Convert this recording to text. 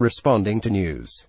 responding to news.